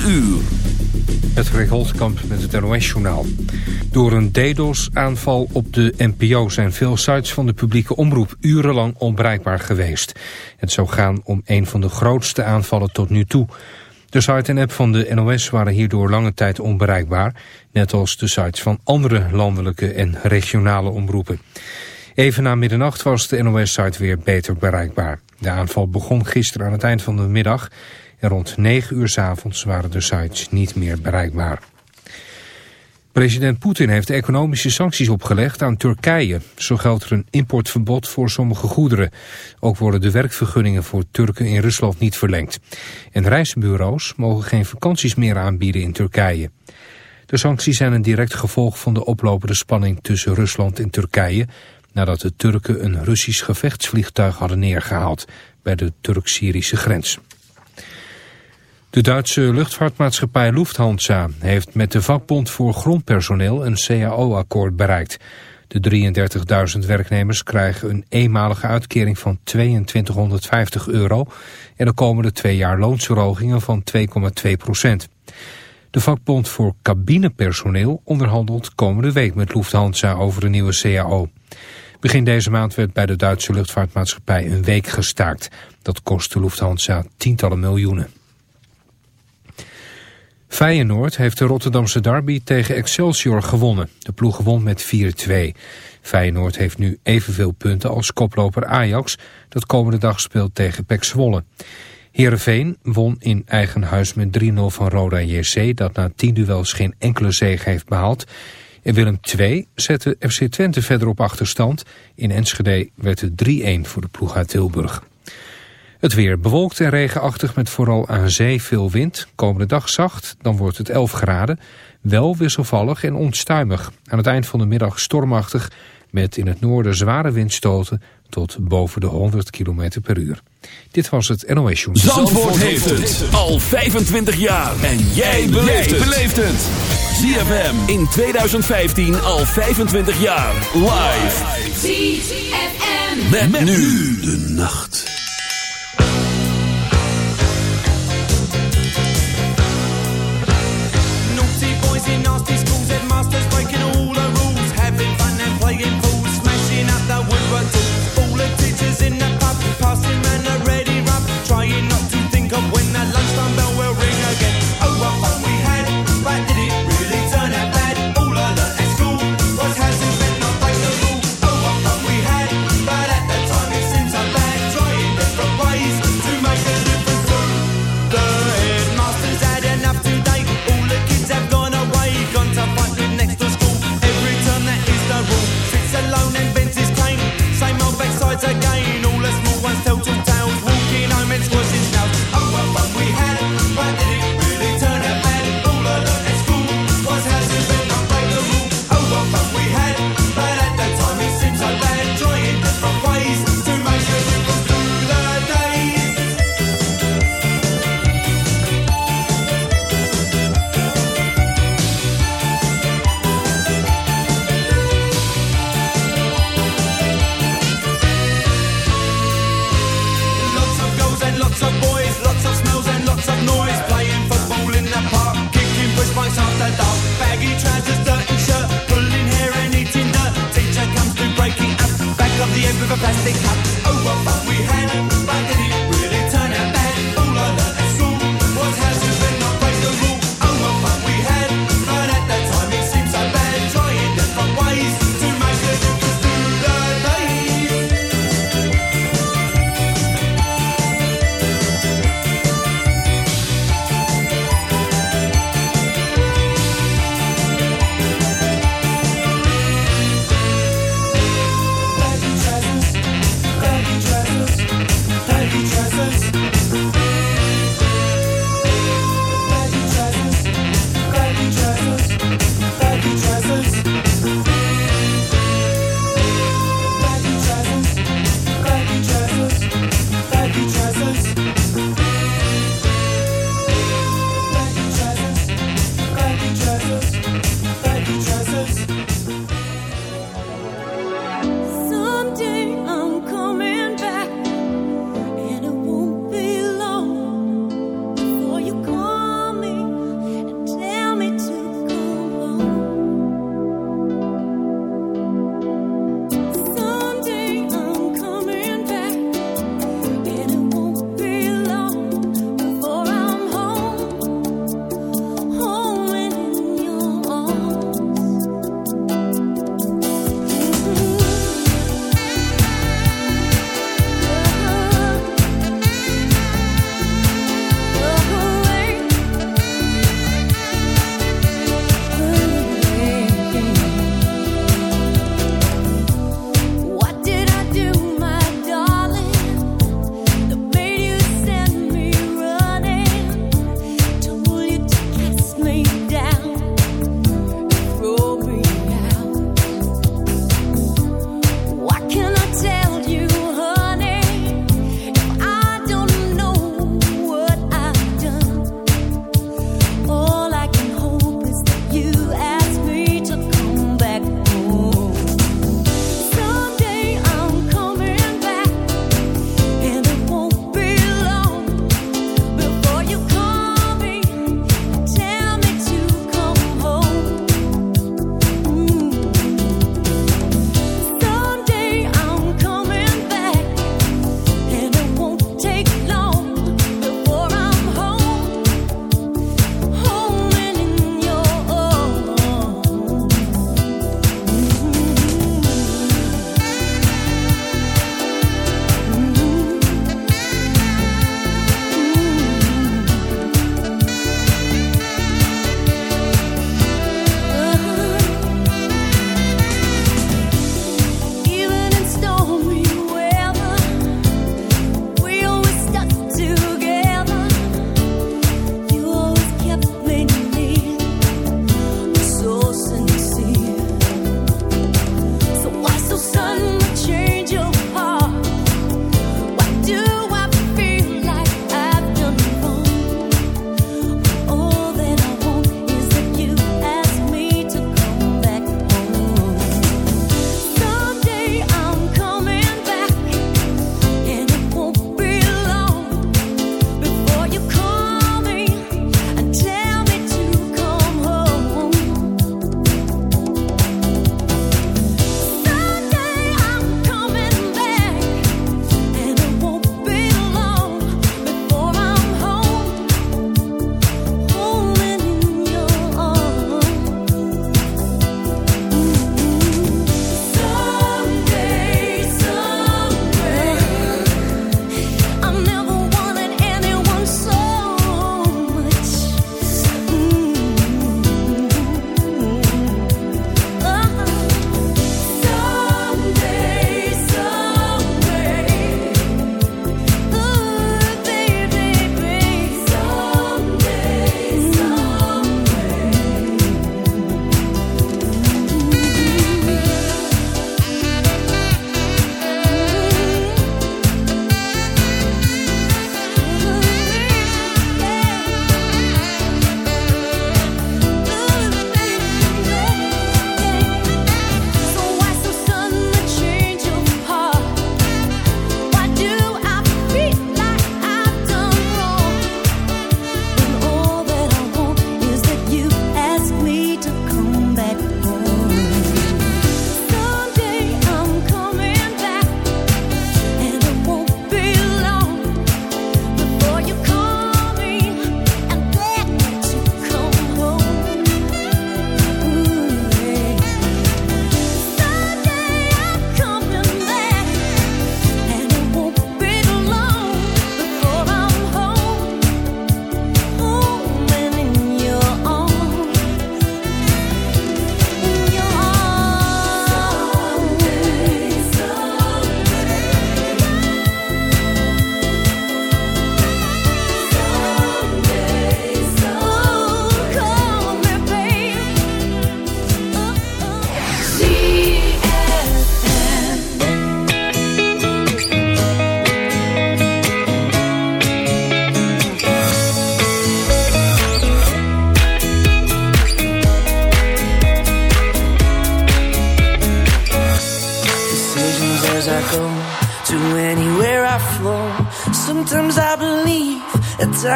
4 uur. Het Holtkamp met het NOS-journaal. Door een DDoS-aanval op de NPO zijn veel sites van de publieke omroep urenlang onbereikbaar geweest. Het zou gaan om een van de grootste aanvallen tot nu toe. De site en app van de NOS waren hierdoor lange tijd onbereikbaar, net als de sites van andere landelijke en regionale omroepen. Even na middernacht was de NOS-site weer beter bereikbaar. De aanval begon gisteren aan het eind van de middag en rond 9 uur s avonds waren de sites niet meer bereikbaar. President Poetin heeft economische sancties opgelegd aan Turkije. Zo geldt er een importverbod voor sommige goederen. Ook worden de werkvergunningen voor Turken in Rusland niet verlengd. En reisbureaus mogen geen vakanties meer aanbieden in Turkije. De sancties zijn een direct gevolg van de oplopende spanning tussen Rusland en Turkije... nadat de Turken een Russisch gevechtsvliegtuig hadden neergehaald bij de Turk-Syrische grens. De Duitse luchtvaartmaatschappij Lufthansa heeft met de vakbond voor grondpersoneel een CAO-akkoord bereikt. De 33.000 werknemers krijgen een eenmalige uitkering van 2250 euro en de komende twee jaar loonsverhogingen van 2,2 procent. De vakbond voor cabinepersoneel onderhandelt komende week met Lufthansa over een nieuwe CAO. Begin deze maand werd bij de Duitse luchtvaartmaatschappij een week gestaakt. Dat kostte Lufthansa tientallen miljoenen. Feyenoord heeft de Rotterdamse derby tegen Excelsior gewonnen. De ploeg won met 4-2. Feyenoord heeft nu evenveel punten als koploper Ajax... dat komende dag speelt tegen PEC Zwolle. Heerenveen won in eigen huis met 3-0 van Roda JC... dat na 10 duels geen enkele zege heeft behaald. En Willem II zette FC Twente verder op achterstand. In Enschede werd het 3-1 voor de ploeg uit Tilburg. Het weer bewolkt en regenachtig met vooral aan zee veel wind. Komende dag zacht, dan wordt het 11 graden. Wel wisselvallig en onstuimig. Aan het eind van de middag stormachtig met in het noorden zware windstoten tot boven de 100 km per uur. Dit was het NOS Journal. Zandvoort, heeft het al 25 jaar. En jij beleeft het. ZFM in 2015 al 25 jaar. Live. ZFM. met nu de nacht. There are in the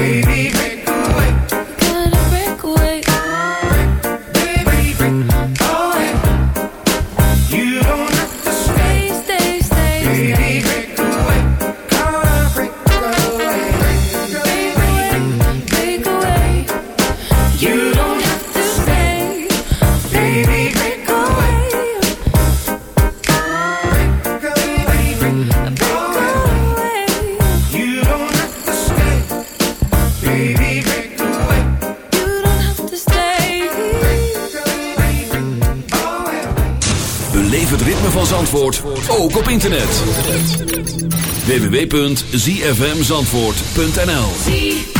baby www.zfmzandvoort.nl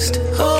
used. Oh.